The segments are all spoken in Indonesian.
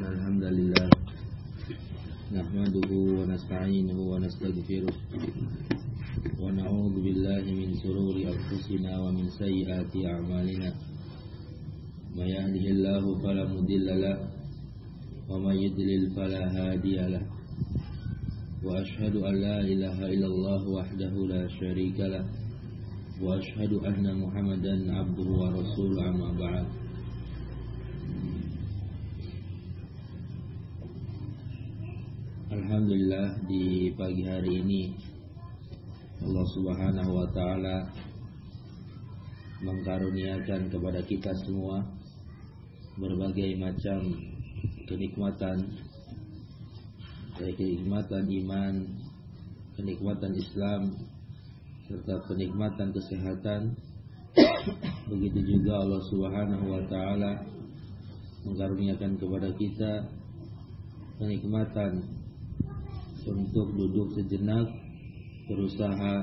إن الحمد لله نحمده ونستعينه ونستغفره ونعوذ بالله من شرور أنفسنا ومن سيئات أعمالنا من يهده الله فلا مضل له ومن يضلل فلا هادي له وأشهد أن لا إله إلا الله وحده لا شريك له وأشهد أن محمدا عبده ورسوله أما بعد Alhamdulillah di pagi hari ini Allah Subhanahu wa taala mengkaruniakan kepada kita semua berbagai macam kenikmatan dari kenikmatan iman, kenikmatan Islam serta kenikmatan kesehatan. Begitu juga Allah Subhanahu wa taala mengkaruniakan kepada kita kenikmatan untuk duduk sejenak berusaha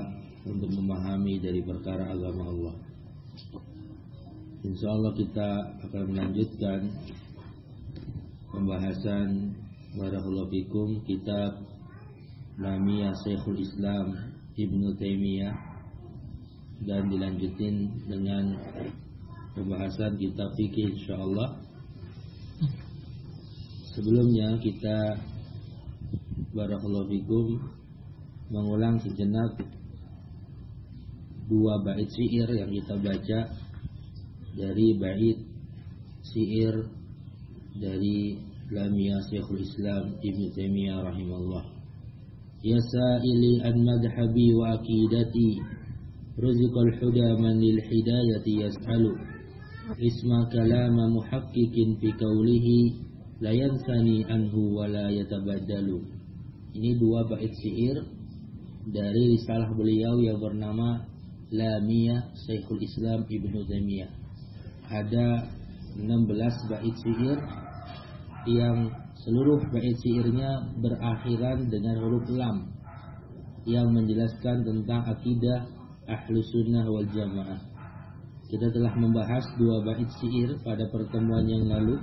untuk memahami dari perkara agama Allah. Insya Allah kita akan melanjutkan pembahasan Barakallahu Fikum kitab Namiyah Syekhul Islam Ibnu Taimiyah dan dilanjutin dengan pembahasan kitab fikih insyaallah. Sebelumnya kita Barakallahu fikum. Mengulang sejenak dua bait syair yang kita baca dari bait syair dari Lamia Syekhul Islam Ibn Taimiyah rahimahullah. Ya sa'ili an madhabi wa akidati Rizqal huda man lil hidayati yas'alu. Isma kalama muhaqqiqin fi qawlihi La yansani anhu wa la yatabaddalu ini dua bait syair dari risalah beliau yang bernama Lamiyah Syekhul Islam Ibnu Taimiyah. Ada 16 bait syair yang seluruh bait syairnya berakhiran dengan huruf lam yang menjelaskan tentang akidah ahlu sunnah wal jamaah. Kita telah membahas dua bait syair pada pertemuan yang lalu.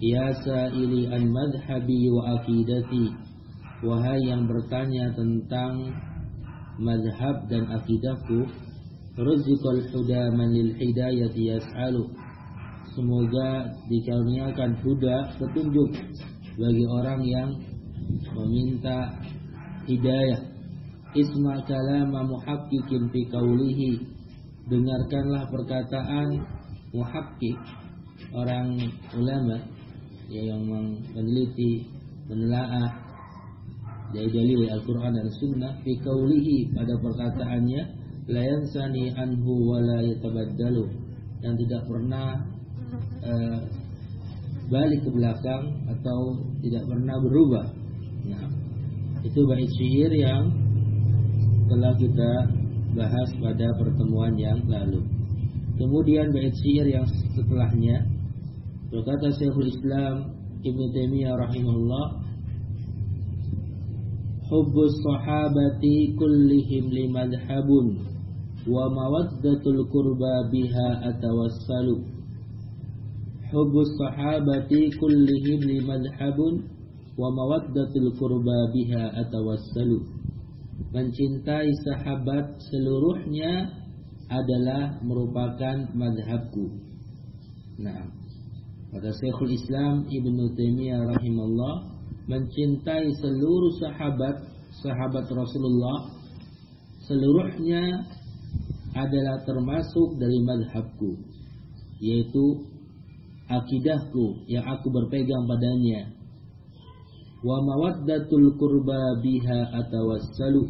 Ya sa'ili an madhhabi wa akidati Wahai yang bertanya tentang mazhab dan akidahku, Rizqal huda manil hidayati yas'alu. Semoga dikaruniakan huda petunjuk bagi orang yang meminta hidayah. Isma kalama muhaqqiqin fi qawlihi. Dengarkanlah perkataan muhakkik orang ulama yang meneliti, menelaah dari dalil Al-Quran dan Sunnah fi kaulihi pada perkataannya la yansani anhu wa la yatabaddalu yang tidak pernah uh, balik ke belakang atau tidak pernah berubah. Nah, itu bait syair yang telah kita bahas pada pertemuan yang lalu. Kemudian bait syair yang setelahnya berkata Syekhul Islam Ibnu Taimiyah rahimahullah hubbus sahabati kullihim limadhabun wa mawaddatul qurba biha atawassalu. Hubbus sahabati kullihim limadhabun wa mawaddatul qurba biha atawassalu. Mencintai sahabat seluruhnya adalah merupakan madhabku nah pada Syekhul Islam Ibnu Taimiyah rahimahullah mencintai seluruh sahabat sahabat Rasulullah seluruhnya adalah termasuk dari madhabku yaitu akidahku yang aku berpegang padanya. Wa mawaddatul qurba biha atawassalu.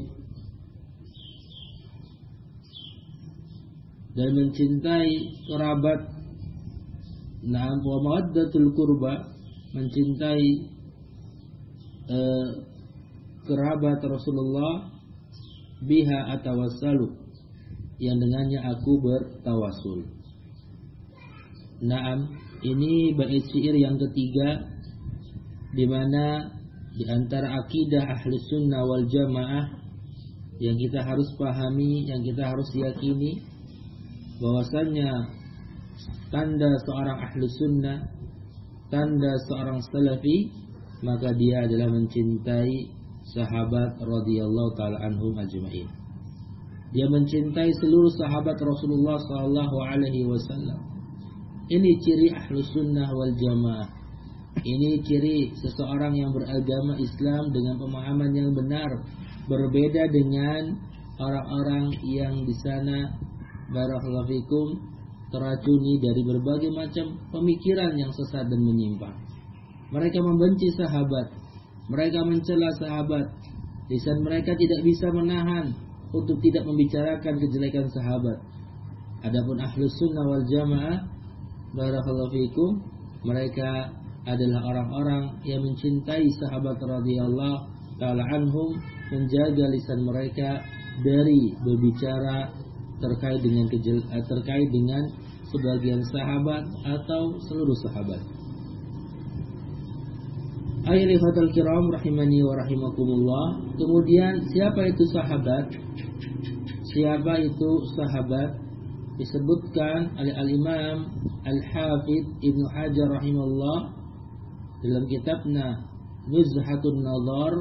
Dan mencintai kerabat. Nah wa mawaddatul qurba mencintai eh, kerabat Rasulullah biha atawassalu yang dengannya aku bertawasul. Naam, ini bait syair yang ketiga di mana di antara akidah ahli sunnah wal jamaah yang kita harus pahami, yang kita harus yakini bahwasanya tanda seorang ahli sunnah tanda seorang salafi maka dia adalah mencintai sahabat radhiyallahu taala anhum ajma'in. Dia mencintai seluruh sahabat Rasulullah sallallahu alaihi wasallam. Ini ciri ahlus sunnah wal jamaah. Ini ciri seseorang yang beragama Islam dengan pemahaman yang benar, berbeda dengan orang-orang yang di sana barakallahu fikum teracuni dari berbagai macam pemikiran yang sesat dan menyimpang. Mereka membenci sahabat, mereka mencela sahabat. Lisan mereka tidak bisa menahan untuk tidak membicarakan kejelekan sahabat. Adapun ahlus sunnah wal jamaah, barakallahu fikum, mereka adalah orang-orang yang mencintai sahabat radhiyallahu taala anhum, menjaga lisan mereka dari berbicara terkait dengan kejel, eh, terkait dengan sebagian sahabat atau seluruh sahabat. Ayyuhal kiram rahimani wa rahimakumullah. Kemudian siapa itu sahabat? Siapa itu sahabat? Disebutkan oleh Al-Imam Al-Hafidh Ibnu Hajar rahimahullah dalam kitabnya Nuzhatun Nazar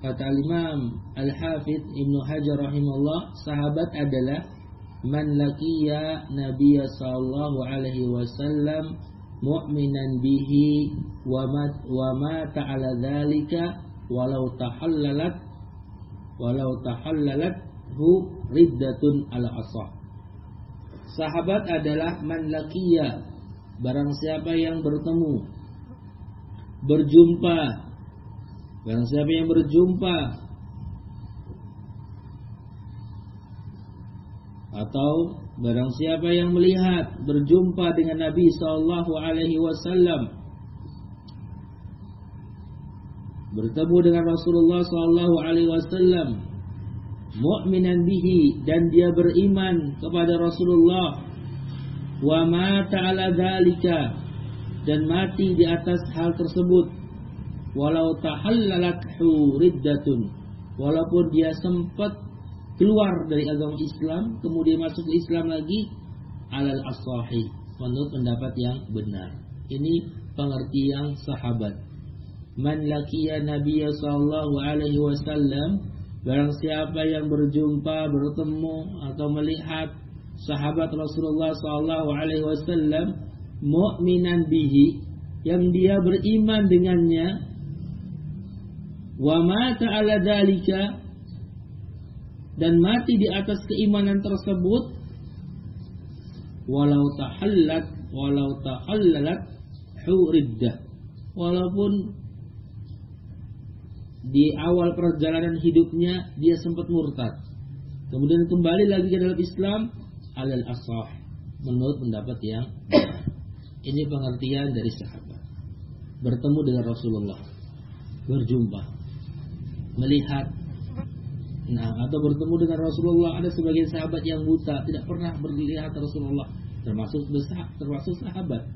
kata Al-Imam Al-Hafidh Ibnu Hajar rahimahullah sahabat adalah man laqiya Nabiy sallallahu alaihi wasallam mu'minan bihi wa ma ta'ala dzalika walau tahallalat walau tahallalat hu riddatun ala asah. Sahabat adalah man laqiya barang siapa yang bertemu berjumpa barang siapa yang berjumpa atau Barang siapa yang melihat berjumpa dengan Nabi sallallahu alaihi wasallam bertemu dengan Rasulullah sallallahu alaihi wasallam mukminan bihi dan dia beriman kepada Rasulullah. Wa mata ala dzalika dan mati di atas hal tersebut. Walau tahallalat riddatun walaupun dia sempat keluar dari agama Islam kemudian masuk ke Islam lagi alal asahi menurut pendapat yang benar. Ini pengertian sahabat man laqiya nabiy sallallahu alaihi wasallam barang siapa yang berjumpa bertemu atau melihat sahabat Rasulullah sallallahu alaihi wasallam mukminan bihi yang dia beriman dengannya wa mata ala dalika dan mati di atas keimanan tersebut walau tahallat walau tahallalat huriddah. Walaupun di awal perjalanan hidupnya dia sempat murtad. Kemudian kembali lagi ke dalam Islam alal asah menurut pendapat yang ini pengertian dari sahabat. Bertemu dengan Rasulullah berjumpa melihat. Nah, atau bertemu dengan Rasulullah ada sebagian sahabat yang buta tidak pernah berlihat Rasulullah. Termasuk besar termasuk sahabat.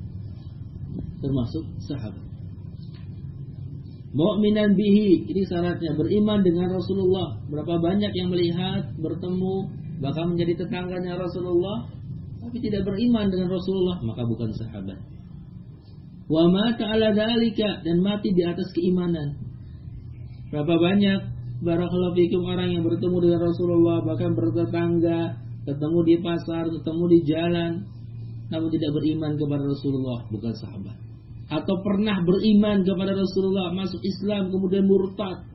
Termasuk sahabat Mu'minan bihi. Ini syaratnya. Beriman dengan Rasulullah. Berapa banyak yang melihat bertemu bahkan menjadi tetangganya Rasulullah tapi tidak beriman dengan Rasulullah maka bukan sahabat. Wa mata ala dalika dan mati di atas keimanan. Berapa banyak Barakallahu fikum orang yang bertemu dengan Rasulullah bahkan bertetangga, ketemu di pasar, ketemu di jalan, namun tidak beriman kepada Rasulullah, bukan sahabat. Atau pernah beriman kepada Rasulullah, masuk Islam kemudian murtad.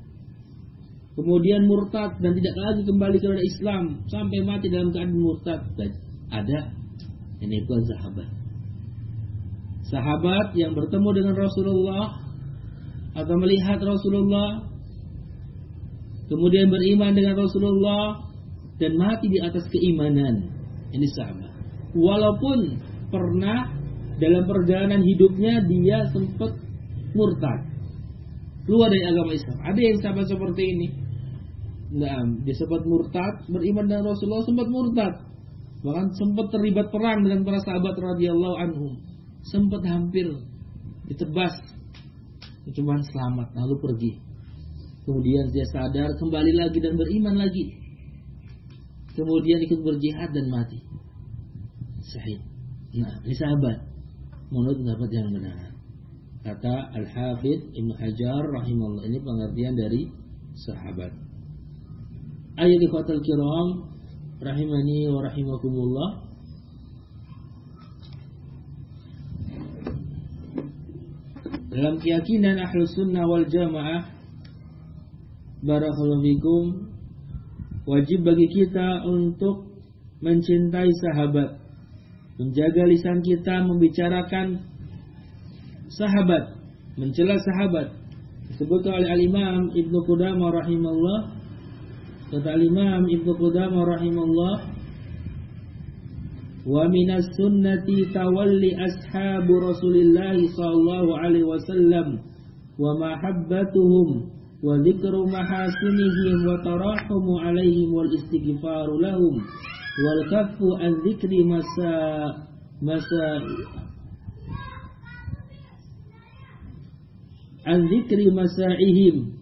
Kemudian murtad dan tidak lagi kembali kepada Islam sampai mati dalam keadaan murtad. Ada ini bukan sahabat. Sahabat yang bertemu dengan Rasulullah atau melihat Rasulullah kemudian beriman dengan Rasulullah dan mati di atas keimanan. Ini sahabat. Walaupun pernah dalam perjalanan hidupnya dia sempat murtad. Keluar dari agama Islam. Ada yang sahabat seperti ini. Nah, dia sempat murtad, beriman dengan Rasulullah sempat murtad. Bahkan sempat terlibat perang dengan para sahabat radhiyallahu anhum. Sempat hampir ditebas. Cuma selamat lalu pergi. Kemudian dia sadar kembali lagi dan beriman lagi. Kemudian ikut berjihad dan mati. Syahid. Nah, ini sahabat. Menurut pendapat yang benar. Kata Al-Hafidh Ibn Hajar rahimahullah ini pengertian dari sahabat. Ayat ikhwatal kiram rahimani wa rahimakumullah. Dalam keyakinan ahlu sunnah wal jamaah Barakallahu Wajib bagi kita untuk mencintai sahabat Menjaga lisan kita membicarakan sahabat Mencela sahabat. Disebutkan oleh Al-Imam Ibn Qudamah rahimahullah. Kata Al-Imam Ibn Qudamah rahimahullah Wa minas sunnati tawalli ashabu Rasulillah sallallahu alaihi wasallam wa mahabbatuhum wa dzikru mahasinihim wa tarahumu alaihim wal istighfaru lahum wal kaffu an dzikri masa masa an dzikri masaihim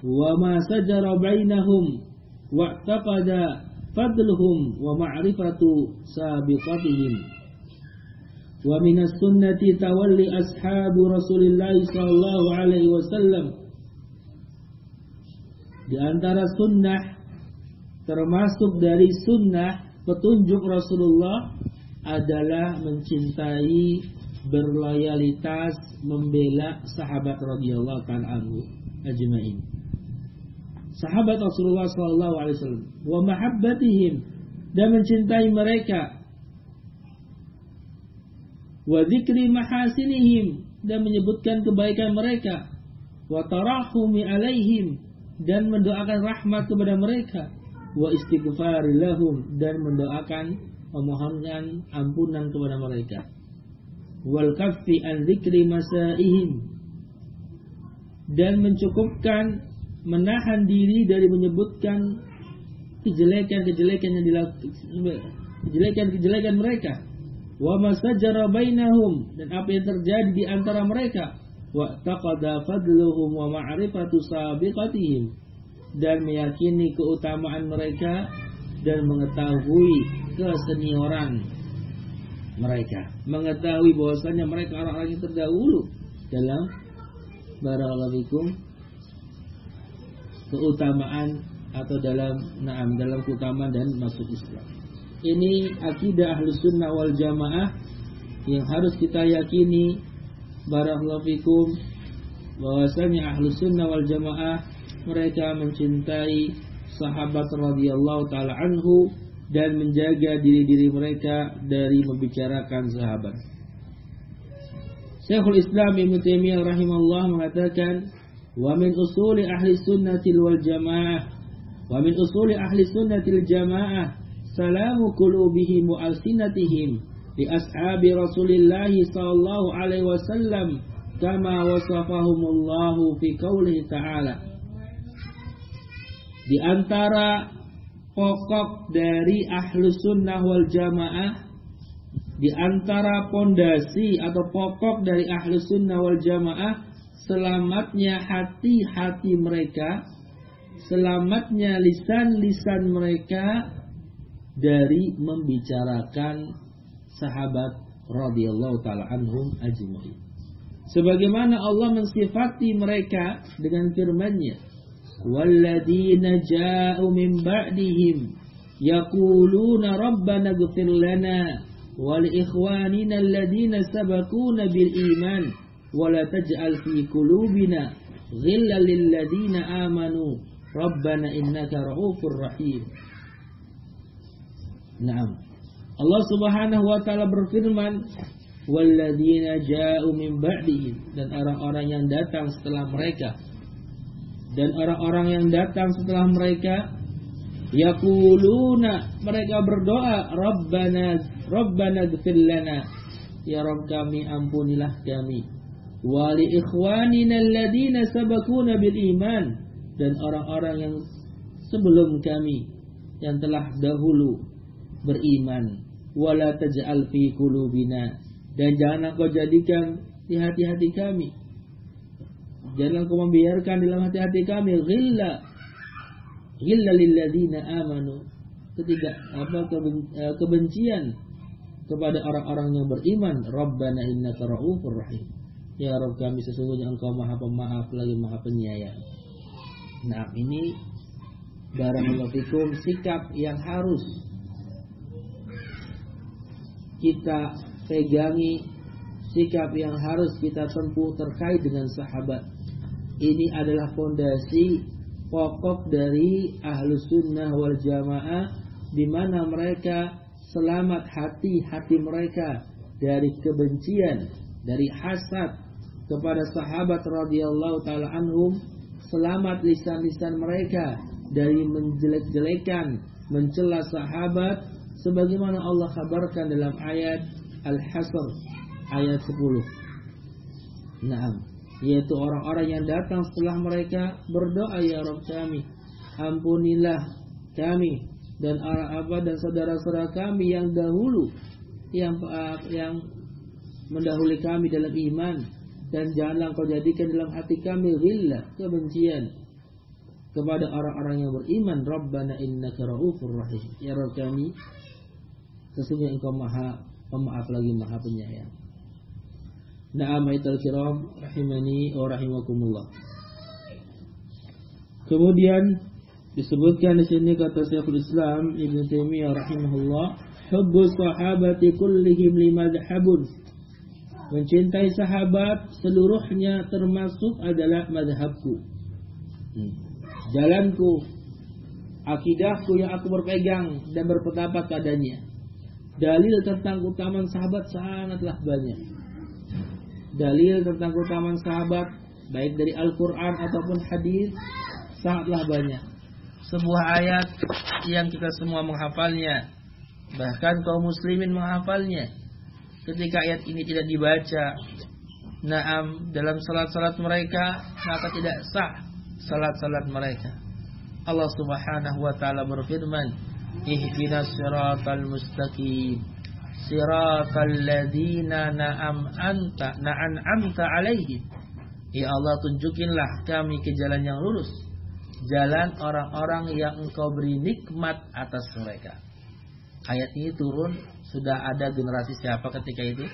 wa ma sajara bainahum wa taqada fadluhum wa ma'rifatu sabiqatihim wa minas sunnati tawalli ashabu Rasulillah sallallahu alaihi wasallam di antara sunnah termasuk dari sunnah petunjuk Rasulullah adalah mencintai berloyalitas membela sahabat radhiyallahu taala anhu ajmain. Sahabat Rasulullah sallallahu alaihi wasallam wa mahabbatihim dan mencintai mereka. Wa dzikri mahasinihim dan menyebutkan kebaikan mereka. Wa tarahumi alaihim dan mendoakan rahmat kepada mereka wa istighfar lahum dan mendoakan memohonkan ampunan kepada mereka. Wal kaffi an dzikri masaihim dan mencukupkan menahan diri dari menyebutkan kejelekan-kejelekan yang dilakukan kejelekan-kejelekan mereka. Wa masajara bainahum dan apa yang terjadi di antara mereka. Wa taqada fadluhum wa ma'rifatu sabiqatihim dan meyakini keutamaan mereka dan mengetahui kesenioran mereka. Mengetahui bahwasanya mereka orang-orang yang terdahulu. Dalam barakallahu keutamaan atau dalam naam dalam keutamaan dan masuk Islam. Ini akidah ahlu sunnah wal jamaah yang harus kita yakini. Barakallahu fikum bahwasanya ahlu sunnah wal jamaah mereka mencintai sahabat radhiyallahu taala anhu dan menjaga diri-diri mereka dari membicarakan sahabat. Syekhul Islam Ibnu Taimiyah rahimahullah mengatakan, "Wa min usuli ahli sunnati wal jamaah, wa min usuli ahli sunnati wal jamaah salamu qulubihim wa alsinatihim li ashabi Rasulillah sallallahu alaihi wasallam kama wasafahumullahu fi qouli ta'ala." Di antara pokok dari ahlu sunnah wal jamaah di antara pondasi atau pokok dari ahlu sunnah wal jamaah selamatnya hati-hati mereka, selamatnya lisan-lisan mereka dari membicarakan sahabat radhiyallahu taala anhum ajmain. Sebagaimana Allah mensifati mereka dengan firman-Nya, "Walladzina ja'u min ba'dihim yaquluna rabbana ighfir lana wa li ikhwanina alladhina sabaquna bil iman." ولا تجعل في قلوبنا غلا للذين آمنوا ربنا إنك رؤوف رحيم نعم Allah Subhanahu wa taala berfirman walladzina ja'u min ba'dihim dan orang-orang yang datang setelah mereka dan orang-orang yang datang setelah mereka yaquluna mereka berdoa rabbana rabbana lana. Ya rabb kami ampunilah kami. Wali ikhwanina alladhina sabakuna bil iman. Dan orang-orang yang sebelum kami yang telah dahulu beriman. Wala taj'al fi qulubina. Dan jangan engkau jadikan di hati-hati kami jangan engkau membiarkan dalam hati-hati kami ghilla ghilla lil amanu ketiga apa kebencian kepada orang-orang yang beriman, Rabbana innaka ra'ufur rahim. Ya Rabb kami sesungguhnya Engkau Maha Pemaaf lagi Maha Penyayang. Nah, ini barakallahu fikum sikap yang harus kita pegangi, sikap yang harus kita tempuh terkait dengan sahabat. Ini adalah fondasi pokok dari ahlu sunnah wal jamaah di mana mereka selamat hati-hati mereka dari kebencian, dari hasad, kepada sahabat radhiyallahu taala anhum selamat lisan-lisan mereka dari menjelek-jelekan mencela sahabat sebagaimana Allah kabarkan dalam ayat Al-Hasr ayat 10. Naam, yaitu orang-orang yang datang setelah mereka berdoa ya Rabb kami, ampunilah kami dan apa dan saudara-saudara kami yang dahulu yang yang mendahului kami dalam iman dan janganlah kau jadikan dalam hati kami ghillah, kebencian kepada orang-orang yang beriman. Rabbana innaka raufur rahim. Ya Rabb kami, sesungguhnya Engkau Maha Pemaaf lagi Maha Penyayang. Na'am aital kiram rahimani wa rahimakumullah. Kemudian disebutkan di sini kata Syekhul Islam Ibnu Taimiyah rahimahullah, hubbu sahabati kullihim limadhhabun Mencintai sahabat seluruhnya termasuk adalah madhabku. Hmm. Jalanku, akidahku yang aku berpegang dan berpendapat padanya. Dalil tentang keutamaan sahabat sangatlah banyak. Dalil tentang keutamaan sahabat baik dari Al-Quran ataupun hadis sangatlah banyak. Sebuah ayat yang kita semua menghafalnya, bahkan kaum muslimin menghafalnya. Ketika ayat ini tidak dibaca naam dalam salat-salat mereka maka tidak sah salat-salat mereka. Allah Subhanahu wa taala berfirman ihdinas siratal mustaqim siratal ladzina na'am anta na'an amta alaihim ya Allah tunjukinlah kami ke jalan yang lurus jalan orang-orang yang engkau beri nikmat atas mereka ayat ini turun sudah ada generasi siapa ketika itu?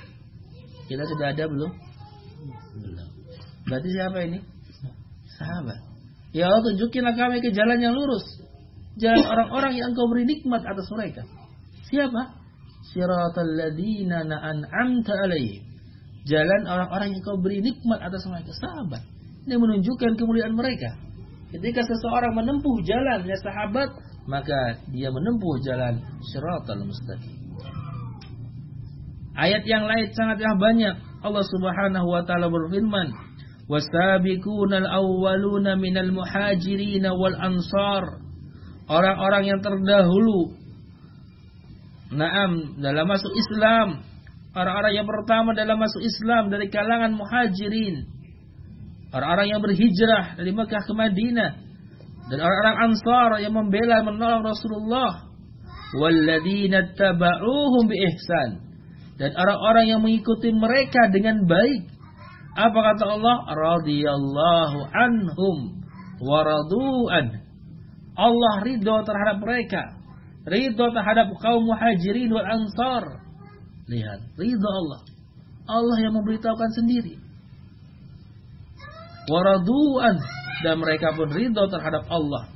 Kita sudah ada belum? Belum. Berarti siapa ini? Sahabat. Ya Allah tunjukinlah kami ke jalan yang lurus. Jalan orang-orang yang engkau beri nikmat atas mereka. Siapa? Siratal ladina na'an'amta alaihim. Jalan orang-orang yang engkau beri nikmat atas mereka. Sahabat. Ini menunjukkan kemuliaan mereka. Ketika seseorang menempuh jalannya sahabat, maka dia menempuh jalan syiratal mustaqim. Ayat yang lain sangatlah banyak. Allah Subhanahu wa taala berfirman, "Wasabiqunal awwaluna minal muhajirin wal ansar." Orang-orang yang terdahulu Naam dalam masuk Islam Orang-orang yang pertama dalam masuk Islam Dari kalangan muhajirin Orang-orang yang berhijrah Dari Mekah ke Madinah Dan orang-orang ansar yang membela menolong Rasulullah Walladina taba'uhum bi ihsan dan orang-orang yang mengikuti mereka dengan baik. Apa kata Allah? Radiyallahu anhum waradu'an. Allah ridho terhadap mereka. Ridho terhadap kaum muhajirin wal ansar. Lihat, ridho Allah. Allah yang memberitahukan sendiri. Waradu'an. Dan mereka pun ridho terhadap Allah.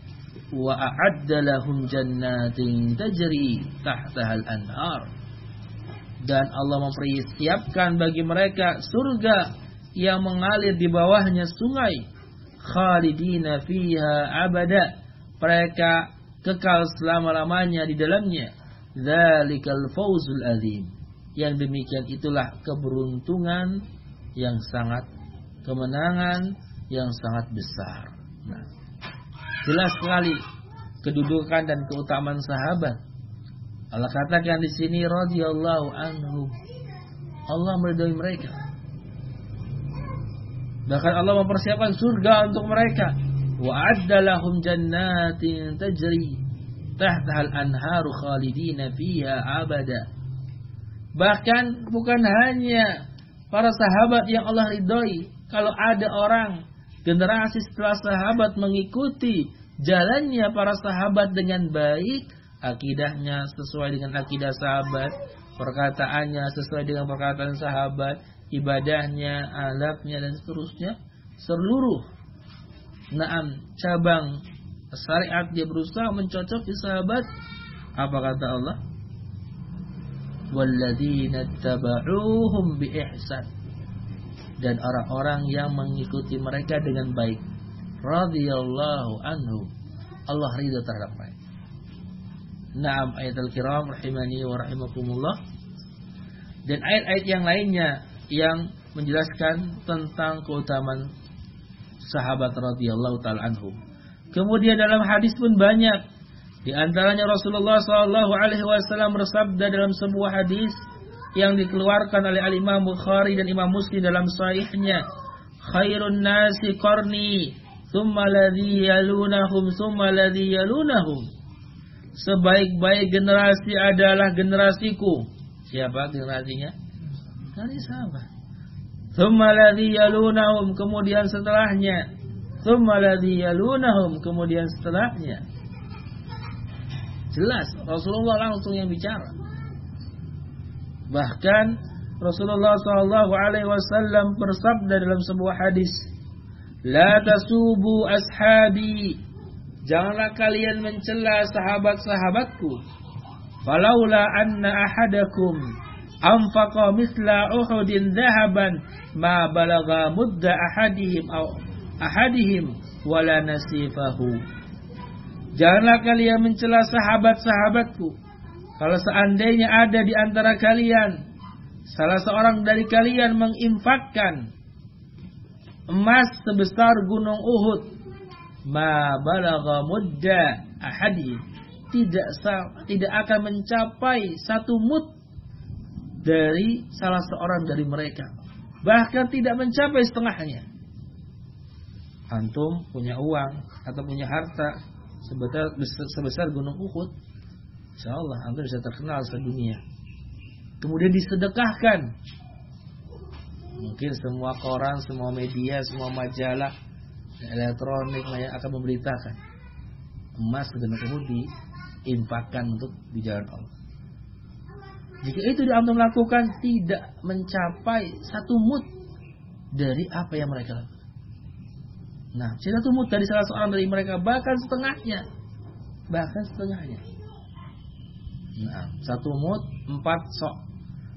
Wa a'adda lahum jannatin tajri tahtahal anhar dan Allah mempersiapkan bagi mereka surga yang mengalir di bawahnya sungai khalidina fiha abada mereka kekal selama-lamanya di dalamnya zalikal fawzul azim yang demikian itulah keberuntungan yang sangat kemenangan yang sangat besar nah jelas sekali kedudukan dan keutamaan sahabat Allah katakan di sini radhiyallahu anhu. Allah meridhai mereka. Bahkan Allah mempersiapkan surga untuk mereka. Wa addalahum jannatin tajri tahtaha al-anharu khalidina fiha abada. Bahkan bukan hanya para sahabat yang Allah ridhoi, kalau ada orang generasi setelah sahabat mengikuti jalannya para sahabat dengan baik, akidahnya sesuai dengan akidah sahabat, perkataannya sesuai dengan perkataan sahabat, ibadahnya, alapnya dan seterusnya, seluruh naam cabang syariat dia berusaha mencocoki sahabat. Apa kata Allah? Walladzina tabauhum biihsan. Dan orang-orang yang mengikuti mereka dengan baik. Radhiyallahu anhu. Allah ridha terhadap mereka. Naam ayat al-kiram rahimani wa rahimakumullah. Dan ayat-ayat yang lainnya yang menjelaskan tentang keutamaan sahabat radhiyallahu taala anhum. Kemudian dalam hadis pun banyak. Di antaranya Rasulullah sallallahu alaihi wasallam bersabda dalam sebuah hadis yang dikeluarkan oleh Al Imam Bukhari dan Imam Muslim dalam sahihnya, "Khairun nasi qarni, thumma alladhi yalunahum, thumma alladhi yalunahum." Sebaik-baik generasi adalah generasiku. Siapa generasinya? Dari sahabat. Thumma yalunahum, kemudian setelahnya Thumma yalunahum kemudian setelahnya. Jelas Rasulullah langsung yang bicara. Bahkan Rasulullah Shallallahu Alaihi Wasallam bersabda dalam sebuah hadis, "La tasubu ashabi." Janganlah kalian mencela sahabat-sahabatku. Falaula anna ahadakum anfaqa misla Uhudin dhahaban ma balagha mudda ahadihim aw ahadihim wala nasifahu. Janganlah kalian mencela sahabat-sahabatku. Kalau seandainya ada di antara kalian salah seorang dari kalian menginfakkan emas sebesar gunung Uhud, ma balagha mudda ahadihim tidak tidak akan mencapai satu mud dari salah seorang dari mereka. Bahkan tidak mencapai setengahnya antum punya uang atau punya harta sebesar sebesar gunung Uhud, insya Allah antum bisa terkenal sedunia. Kemudian disedekahkan. Mungkin semua koran, semua media, semua majalah, elektronik akan memberitakan emas gunung Uhud diinfakkan untuk di jalan Allah. Jika itu antum lakukan tidak mencapai satu mut dari apa yang mereka lakukan. Nah, satu mut dari salah seorang dari mereka bahkan setengahnya. Bahkan setengahnya. Nah, satu mut empat sok.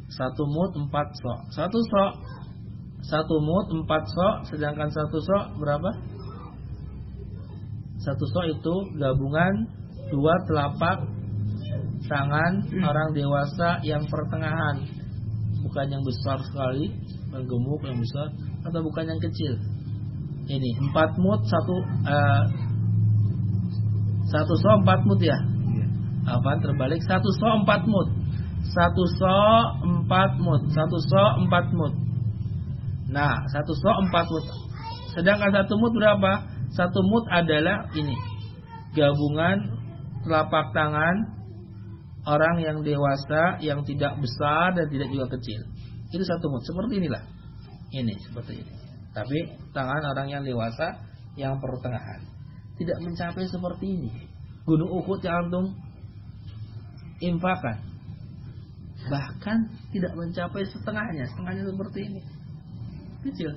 Satu mut empat sok. Satu sok. Satu mut empat sok. Sedangkan satu sok berapa? Satu sok itu gabungan dua telapak tangan orang dewasa yang pertengahan. Bukan yang besar sekali, yang gemuk, yang besar. Atau bukan yang kecil. Ini empat mut satu uh, satu so empat mut ya? Iya. apa terbalik? Satu so empat mut. Satu so empat mut. Satu so empat mut. Nah satu so empat mut. Sedangkan satu mut berapa? Satu mut adalah ini. Gabungan telapak tangan orang yang dewasa yang tidak besar dan tidak juga kecil itu satu mut seperti inilah ini seperti ini tapi tangan orang yang dewasa yang pertengahan tidak mencapai seperti ini. Gunung Uhud yang antum infakan bahkan tidak mencapai setengahnya, setengahnya seperti ini. Kecil.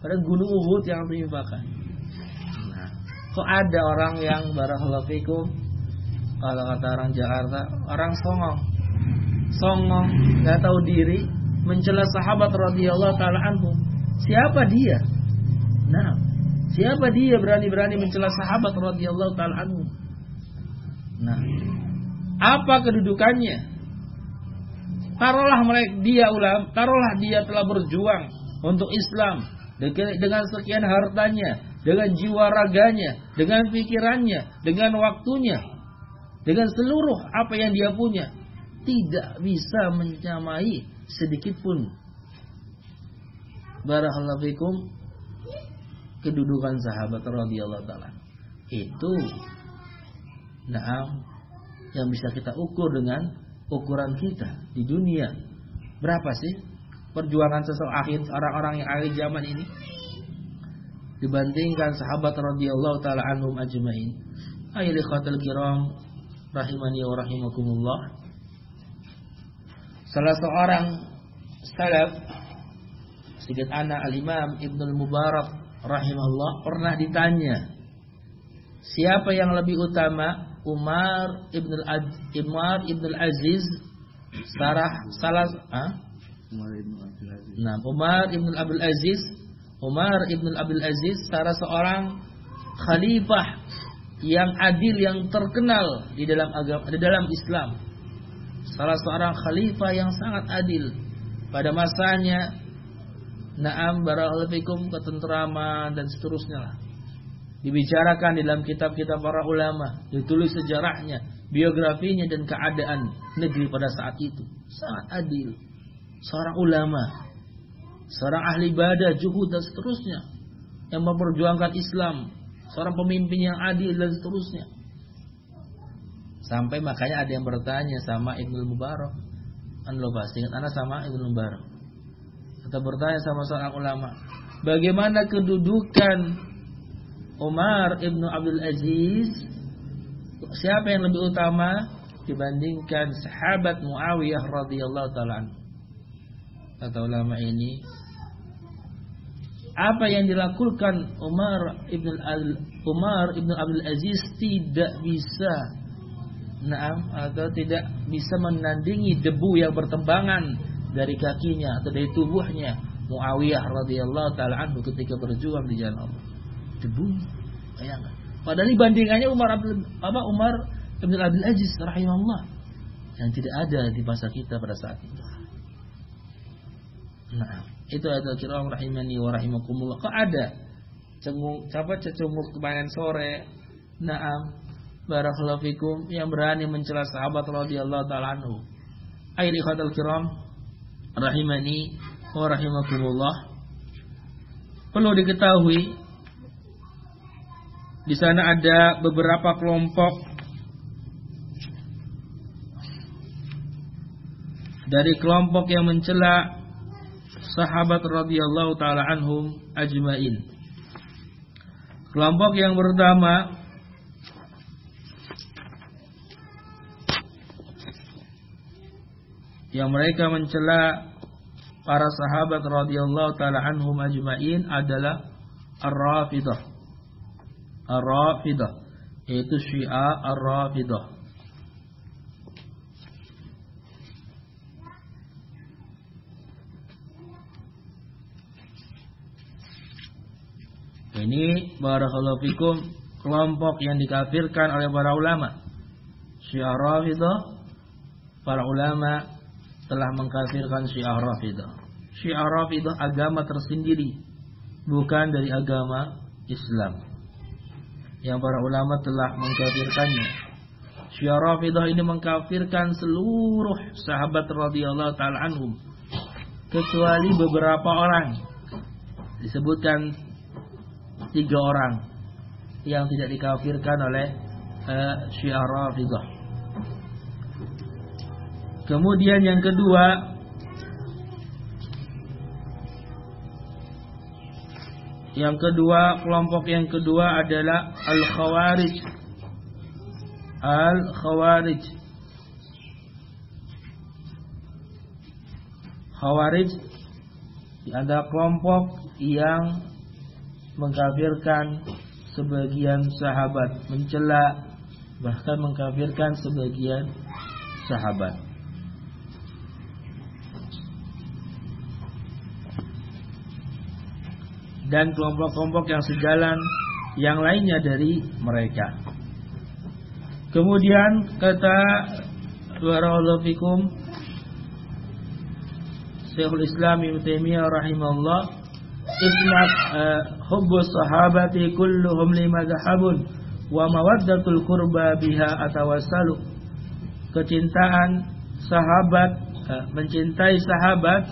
Pada gunung Uhud yang antum infakan. Nah, kok ada orang yang barakallahu fikum kalau kata orang Jakarta, orang songong. Songong, nggak tahu diri, mencela sahabat radhiyallahu taala Siapa dia? Nah, siapa dia berani-berani mencela sahabat radhiyallahu taala? Nah, apa kedudukannya? Taruhlah mereka dia ulam, taruhlah dia telah berjuang untuk Islam dengan sekian hartanya, dengan jiwa raganya, dengan pikirannya, dengan waktunya, dengan seluruh apa yang dia punya, tidak bisa menyamai sedikit pun barakallahu fikum kedudukan sahabat radhiyallahu taala. Itu nah yang bisa kita ukur dengan ukuran kita di dunia. Berapa sih perjuangan seseorang akhir orang-orang yang akhir zaman ini dibandingkan sahabat radhiyallahu taala anhum ajmain. Ayyuhal kiram rahimani wa rahimakumullah. salah seorang salaf sedikit anak al-Imam Ibnu Mubarak rahimahullah pernah ditanya siapa yang lebih utama Umar Ibn al Umar Ibn Aziz Sarah salah ah? Umar Ibn Abdul Aziz. Nah, Umar Ibn Abdul Aziz Umar Ibn Abdul Aziz salah seorang khalifah yang adil yang terkenal di dalam agama di dalam Islam. Salah seorang khalifah yang sangat adil pada masanya Naam barakallahu ketentraman dan seterusnya lah. Dibicarakan dalam kitab-kitab para ulama, ditulis sejarahnya, biografinya dan keadaan negeri pada saat itu. Sangat adil. Seorang ulama, seorang ahli ibadah, juhud dan seterusnya yang memperjuangkan Islam, seorang pemimpin yang adil dan seterusnya. Sampai makanya ada yang bertanya sama Ibnu Mubarak. An lo pasti ingat anak sama Ibnu Mubarak kita bertanya sama seorang ulama, bagaimana kedudukan Umar ibnu Abdul Aziz? Siapa yang lebih utama dibandingkan sahabat Muawiyah radhiyallahu taala Kata ulama ini, apa yang dilakukan Umar ibn al Umar ibn Abdul Aziz tidak bisa Naam atau tidak bisa menandingi debu yang bertembangan dari kakinya atau dari tubuhnya Muawiyah radhiyallahu taala anhu ketika berjuang di jalan Allah. Debu. Bayangkan. Padahal ini bandingannya Umar Abdul apa Umar bin Abdul Aziz rahimahullah yang tidak ada di masa kita pada saat itu. Nah, itu adalah kiram rahimani wa rahimakumullah. Kok ada cengung siapa cecunguk kemarin sore. Naam. Barakallahu fikum yang berani mencela sahabat radhiyallahu taala anhu. Ayo ikhwatal kiram, rahimani wa rahimakumullah. Perlu diketahui di sana ada beberapa kelompok dari kelompok yang mencela sahabat radhiyallahu taala anhum ajmain. Kelompok yang pertama yang mereka mencela para sahabat radhiyallahu taala anhum ajmain adalah Ar-Rafidah. Ar-Rafidah yaitu Syiah Ar-Rafidah. Ini barakallahu fikum kelompok yang dikafirkan oleh para ulama. Syiah Rafidah para ulama telah mengkafirkan Syiah Rafidah. Syiah Rafidah agama tersendiri, bukan dari agama Islam. Yang para ulama telah mengkafirkannya. Syiah Rafidah ini mengkafirkan seluruh sahabat radhiyallahu taala anhum kecuali beberapa orang. Disebutkan tiga orang yang tidak dikafirkan oleh uh, Syiah Rafidah. Kemudian yang kedua Yang kedua, kelompok yang kedua adalah Al-Khawarij Al-Khawarij Khawarij ada kelompok yang mengkafirkan sebagian sahabat, mencela bahkan mengkafirkan sebagian sahabat. dan kelompok-kelompok yang sejalan yang lainnya dari mereka. Kemudian kata fikum Syekhul Islam Ibnu Taimiyah rahimahullah Isnat uh, hubbu sahabati kulluhum lima zahabun wa mawaddatul qurba biha atawassalu. Kecintaan sahabat uh, mencintai sahabat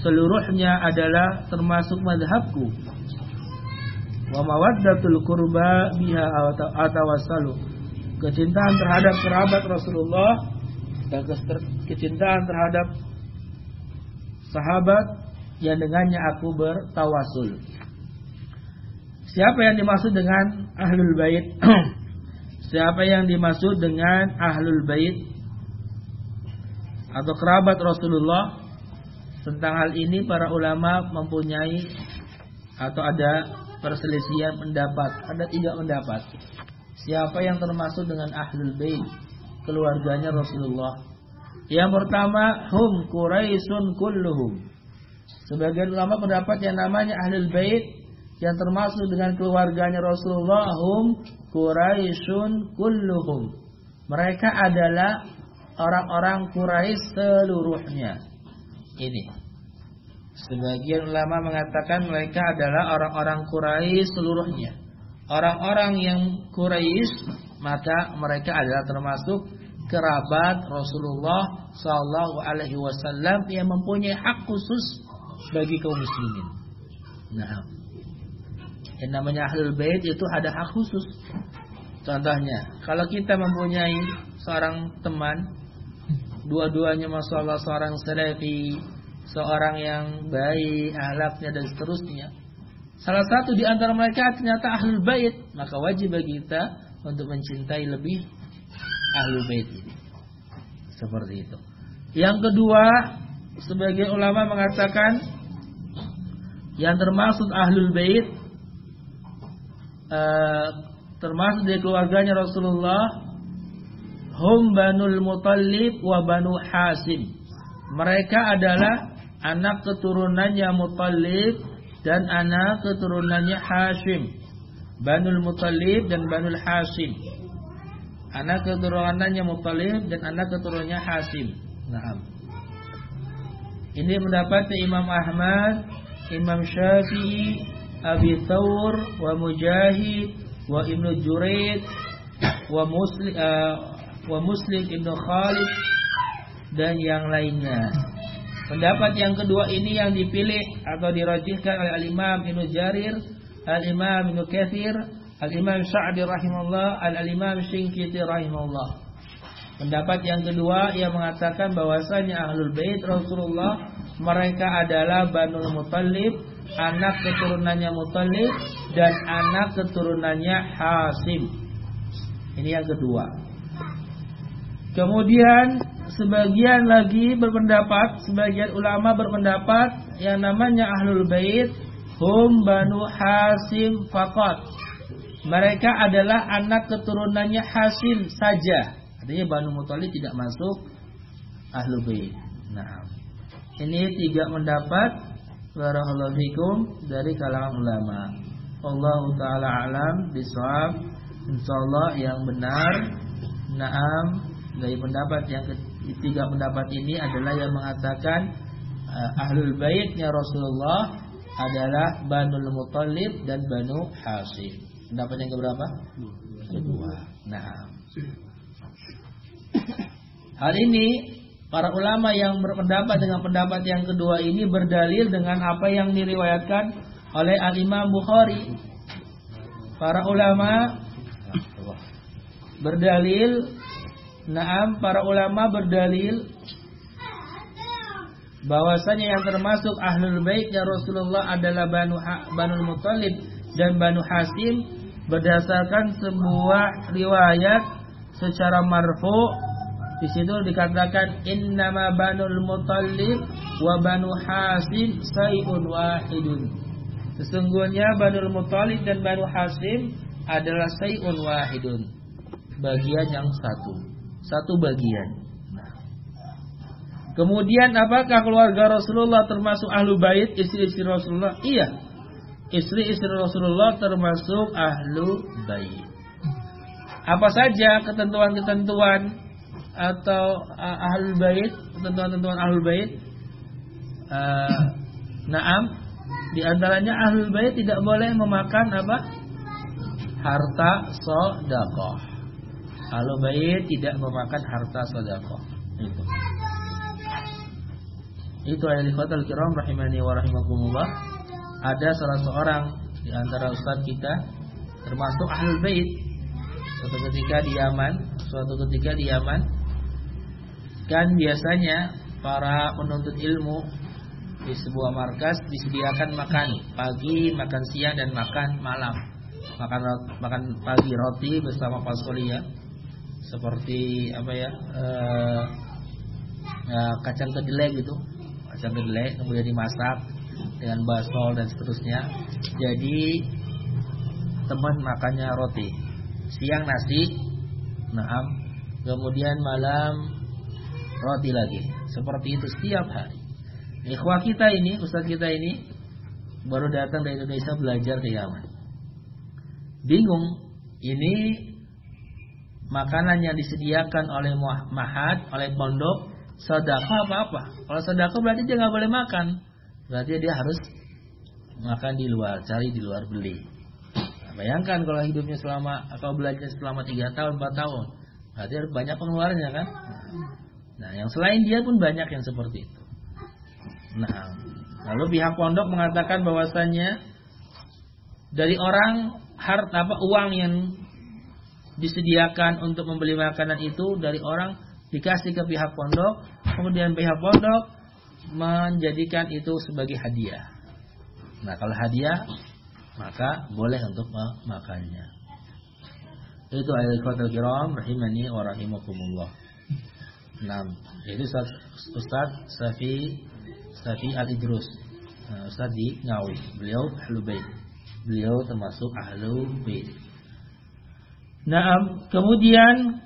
seluruhnya adalah termasuk madhabku. Wa mawaddatul qurba biha atawassalu. Kecintaan terhadap kerabat Rasulullah dan kecintaan terhadap sahabat yang dengannya aku bertawasul. Siapa yang dimaksud dengan ahlul bait? Siapa yang dimaksud dengan ahlul bait? atau kerabat Rasulullah? Tentang hal ini para ulama mempunyai atau ada perselisihan pendapat. Ada tiga pendapat? Siapa yang termasuk dengan ahlul bait? Keluarganya Rasulullah. Yang pertama hum Quraisyun kulluhum. Sebagian ulama pendapat yang namanya ahlul bait yang termasuk dengan keluarganya Rasulullah Quraisyun kulluhum mereka adalah orang-orang Quraisy seluruhnya. Ini. Sebagian ulama mengatakan mereka adalah orang-orang Quraisy seluruhnya. Orang-orang yang Quraisy maka mereka adalah termasuk kerabat Rasulullah Sallallahu Alaihi Wasallam yang mempunyai hak khusus bagi kaum muslimin. Nah, yang namanya ahlul bait itu ada hak khusus Contohnya, kalau kita mempunyai seorang teman, dua-duanya masya seorang salafi, seorang yang baik, ahlaknya dan seterusnya. Salah satu di antara mereka ternyata ahlul bait, maka wajib bagi kita untuk mencintai lebih ahlul bait ini. Seperti itu. Yang kedua, sebagai ulama mengatakan yang termasuk ahlul bait uh, termasuk dari keluarganya Rasulullah hum banul mutallib wa banu hasim. Mereka adalah anak keturunannya mutallib dan anak keturunannya hasim. Banul mutallib dan banul hasim. Anak keturunannya mutallib dan anak keturunannya hasim. Nah ini mendapat Imam Ahmad Imam Syafi'i Abi Thawr wa Mujahid wa Ibnu Juraid wa Muslim uh, wa Muslim Ibnu Khalid dan yang lainnya. Pendapat yang kedua ini yang dipilih atau dirajihkan oleh Al-Imam Ibnu Jarir, Al-Imam Ibnu Katsir, Al-Imam Sa'di rahimahullah, Al-Imam Syinqiti rahimahullah. Pendapat yang kedua yang mengatakan bahwasanya Ahlul Bait Rasulullah mereka adalah Banul Muttalib anak keturunannya Muthalib dan anak keturunannya Hasim. Ini yang kedua. Kemudian sebagian lagi berpendapat, sebagian ulama berpendapat yang namanya Ahlul Bait hum Banu Hasim faqat. Mereka adalah anak keturunannya Hasim saja. Artinya Banu Muthalib tidak masuk Ahlul Bait. Nah, ini tiga pendapat barakallahu fikum dari kalangan ulama. Allah taala alam bisawab. Insyaallah yang benar Naam dari pendapat yang ketiga pendapat ini adalah yang mengatakan uh, ahlul baitnya Rasulullah adalah Banul Muthalib dan Banu Hasim. Pendapat yang keberapa? Kedua. Nah. Hal ini Para ulama yang berpendapat dengan pendapat yang kedua ini berdalil dengan apa yang diriwayatkan oleh Al-Imam Bukhari. Para ulama berdalil Naam para ulama berdalil bahwasanya yang termasuk ahlul bait ya Rasulullah adalah Banu ha Banu Muthalib dan Banu Hasim berdasarkan sebuah riwayat secara marfu di situ dikatakan innama banul mutallib wa banu hasim sayun wahidun. Sesungguhnya banul mutallib dan banu hasim adalah sayun wahidun. Bagian yang satu. Satu bagian. Nah. Kemudian apakah keluarga Rasulullah termasuk ahlu bait, istri-istri Rasulullah? Iya. Istri-istri Rasulullah termasuk ahlu bait. Apa saja ketentuan-ketentuan atau uh, ahlul bait, tentuan-tentuan ahlul bait. Uh, naam, di antaranya ahlul bait tidak boleh memakan apa? Harta sedekah. Ahlul bait tidak memakan harta sedekah. Itu. Itu ayat al kiram rahimani wa rahimakumullah. Ada salah seorang di antara ustaz kita termasuk ahlul bait suatu ketika di Yaman, suatu ketika di Yaman Kan biasanya para penuntut ilmu di sebuah markas disediakan makan pagi, makan siang dan makan malam. Makan makan pagi roti bersama pas kuliah seperti apa ya? Uh, ya, kacang kedelai gitu kacang kedelai kemudian dimasak dengan basol dan seterusnya jadi teman makannya roti siang nasi naam kemudian malam roti lagi. Seperti itu setiap hari. Ikhwah kita ini ustaz kita ini baru datang dari Indonesia belajar di Yaman bingung ini makanan yang disediakan oleh mahat oleh pondok sedekah apa apa? Kalau sedekah berarti dia nggak boleh makan. Berarti dia harus makan di luar cari di luar beli. Nah, bayangkan kalau hidupnya selama atau belajar selama tiga tahun empat tahun. Berarti banyak pengeluarannya kan nah yang selain dia pun banyak yang seperti itu nah lalu pihak pondok mengatakan bahwasannya dari orang harta apa uang yang disediakan untuk membeli makanan itu dari orang dikasih ke pihak pondok, kemudian pihak pondok menjadikan itu sebagai hadiah. Nah, kalau hadiah maka boleh untuk memakannya. Itu ayat kiram rahimani wa rahimakumullah. Nah, itu Ustaz, Ustaz Safi Safi Al-Idrus. Nah, Ustaz di Ngawi. Beliau ahlu bait. Beliau termasuk ahlu bait. Nah, kemudian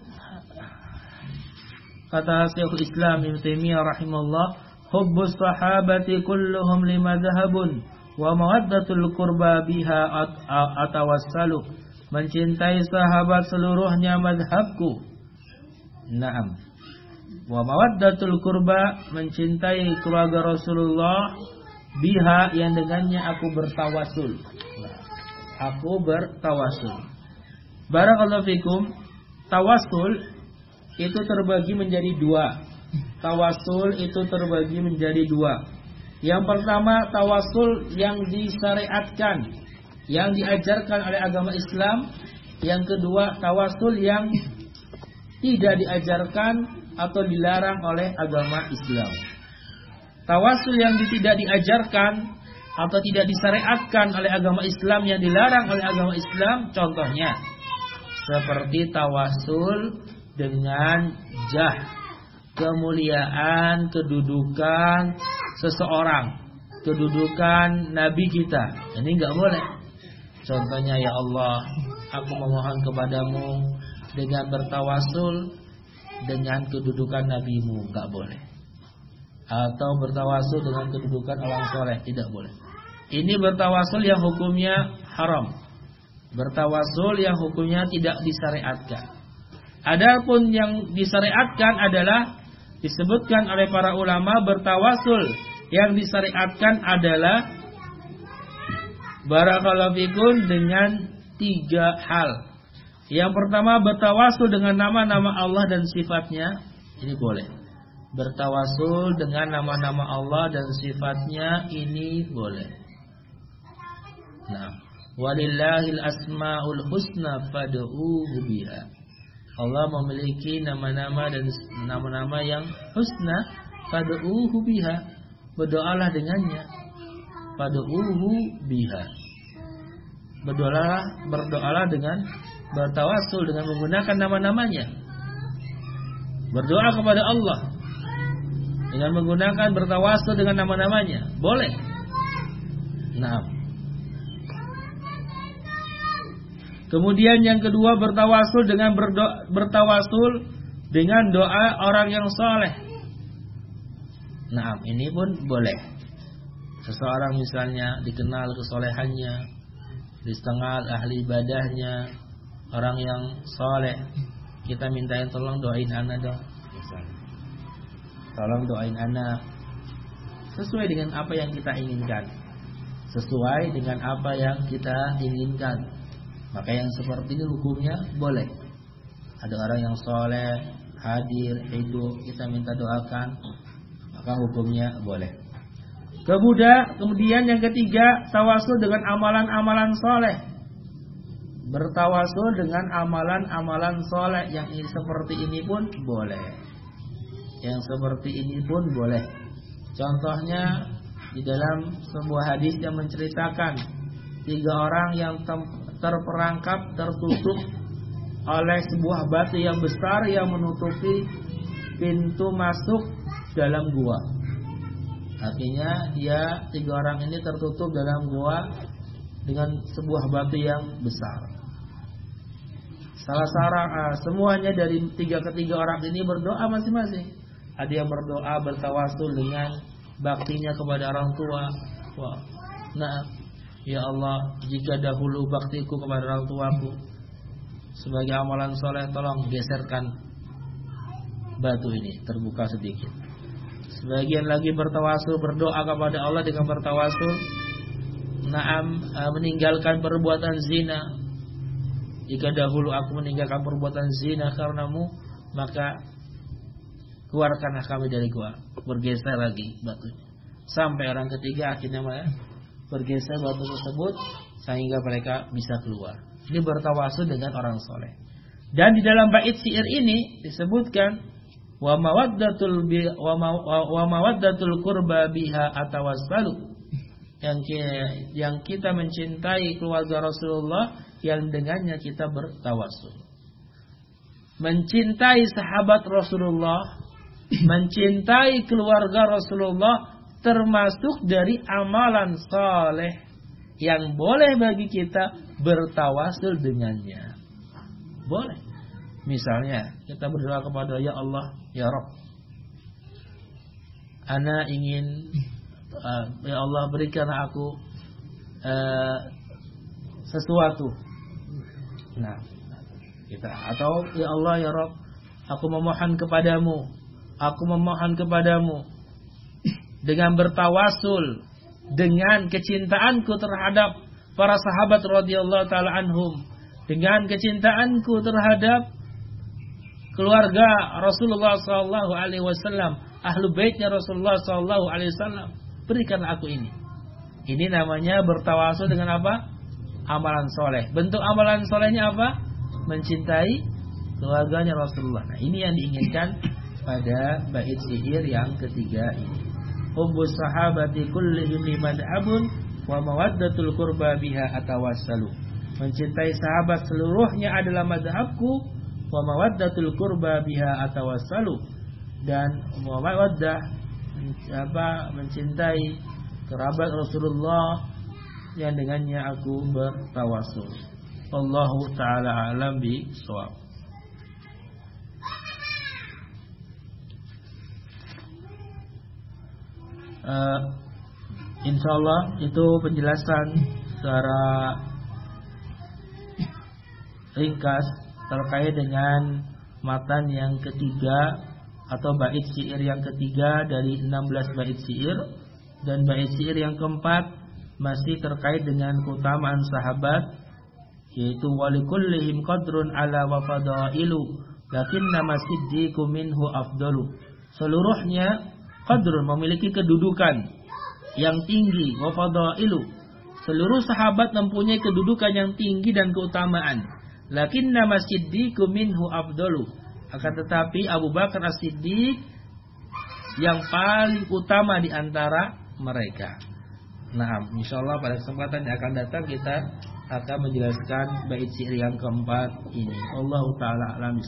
kata Syekhul Islam Ibnu Taimiyah rahimahullah hubbus sahabati kulluhum lima dhahabun wa mawaddatul qurba biha atawassalu mencintai sahabat seluruhnya madhabku Naam wa mawaddatul qurba mencintai keluarga Rasulullah biha yang dengannya aku bertawasul aku bertawasul barakallahu fikum tawasul itu terbagi menjadi dua. Tawasul itu terbagi menjadi dua. Yang pertama tawasul yang disyariatkan, yang diajarkan oleh agama Islam. Yang kedua tawasul yang tidak diajarkan atau dilarang oleh agama Islam. Tawasul yang tidak diajarkan atau tidak disyariatkan oleh agama Islam yang dilarang oleh agama Islam contohnya seperti tawasul dengan jah kemuliaan kedudukan seseorang kedudukan nabi kita ini nggak boleh contohnya ya Allah aku memohon kepadamu dengan bertawasul dengan kedudukan nabimu. Nggak boleh. Atau bertawasul dengan kedudukan orang soleh. Tidak boleh. Ini bertawasul yang hukumnya haram. Bertawasul yang hukumnya tidak disyariatkan. Adapun yang disyariatkan adalah disebutkan oleh para ulama bertawasul. Yang disyariatkan adalah barakallahu dengan tiga hal. Yang pertama bertawasul dengan nama-nama Allah dan sifatnya. Ini boleh. Bertawasul dengan nama-nama Allah dan sifatnya ini boleh. Nah, walillahil asmaul husna fad'uhu biha. Allah memiliki nama-nama dan nama-nama yang husna. Fad'uhu biha. Berdoalah dengannya. Fad'uhu biha. Berdoalah, berdoalah dengan bertawasul dengan menggunakan nama-namanya. Berdoa kepada Allah dengan menggunakan bertawasul dengan nama-namanya. Boleh. Nah, Kemudian yang kedua bertawasul dengan berdoa, bertawasul dengan doa orang yang soleh. Nah, ini pun boleh. Seseorang misalnya dikenal kesolehannya, setengah ahli ibadahnya, orang yang soleh, kita mintain tolong doain anak dong. Tolong doain anak sesuai dengan apa yang kita inginkan. Sesuai dengan apa yang kita inginkan maka yang seperti ini hukumnya boleh. Ada orang yang soleh, hadir, hidup, kita minta doakan, maka hukumnya boleh. Kemudian, kemudian yang ketiga, tawasul dengan amalan-amalan soleh. Bertawasul dengan amalan-amalan soleh yang seperti ini pun boleh. Yang seperti ini pun boleh. Contohnya di dalam sebuah hadis yang menceritakan tiga orang yang terperangkap tertutup oleh sebuah batu yang besar yang menutupi pintu masuk dalam gua. Artinya dia tiga orang ini tertutup dalam gua dengan sebuah batu yang besar. Salah seorang uh, semuanya dari tiga ketiga orang ini berdoa masing-masing. Ada yang berdoa bertawasul dengan baktinya kepada orang tua. Wah, nah, ya Allah, jika dahulu baktiku kepada orang tuaku sebagai amalan soleh, tolong geserkan batu ini terbuka sedikit. Sebagian lagi bertawasul berdoa kepada Allah dengan bertawasul Naam uh, meninggalkan perbuatan zina. Jika dahulu aku meninggalkan perbuatan zina karenamu, maka keluarkanlah kami dari gua. Bergeser lagi batunya. Sampai orang ketiga akhirnya mana? Bergeser batu tersebut sehingga mereka bisa keluar. Ini bertawasul dengan orang soleh. Dan di dalam bait syair ini disebutkan wa mawaddatul wa mawaddatul qurba biha atawassalu yang yang kita mencintai keluarga Rasulullah yang dengannya kita bertawasul. Mencintai sahabat Rasulullah, mencintai keluarga Rasulullah termasuk dari amalan saleh yang boleh bagi kita bertawasul dengannya. Boleh. Misalnya kita berdoa kepada ya Allah, ya Rabb. Ana ingin uh, ya Allah berikan aku uh, sesuatu. Nah, kita atau ya Allah ya Rob, aku memohon kepadamu, aku memohon kepadamu dengan bertawasul dengan kecintaanku terhadap para sahabat radhiyallahu taala anhum, dengan kecintaanku terhadap keluarga Rasulullah sallallahu alaihi wasallam, ahlu baitnya Rasulullah sallallahu alaihi wasallam berikan aku ini. Ini namanya bertawasul dengan apa? Amalan soleh. Bentuk amalan solehnya apa? Mencintai keluarganya Rasulullah. Nah, ini yang diinginkan pada bait sihir yang ketiga ini. Hubbus sahabati kullihim liman abun wa mawaddatul qurba biha atawassalu. Mencintai sahabat seluruhnya adalah madhabku wa mawaddatul qurba biha atawassalu. Dan mawaddah apa mencintai kerabat Rasulullah yang dengannya aku bertawasul. Allahu taala alam bi shawab. Uh, insya Allah itu penjelasan secara ringkas terkait dengan matan yang ketiga atau bait syair yang ketiga dari 16 bait syair dan bait syair yang keempat masih terkait dengan keutamaan sahabat yaitu walikullihim qadrun ala wa fadailu lakinna masiddiqu minhu afdalu. Seluruhnya qadrun memiliki kedudukan yang tinggi wa fadailu seluruh sahabat mempunyai kedudukan yang tinggi dan keutamaan. Lakinna masiddiqu minhu afdalu. Akan tetapi Abu Bakar As-Siddiq yang paling utama di antara mereka. Nah, insya Allah pada kesempatan yang akan datang kita akan menjelaskan bait syair yang keempat ini. Allah taala alam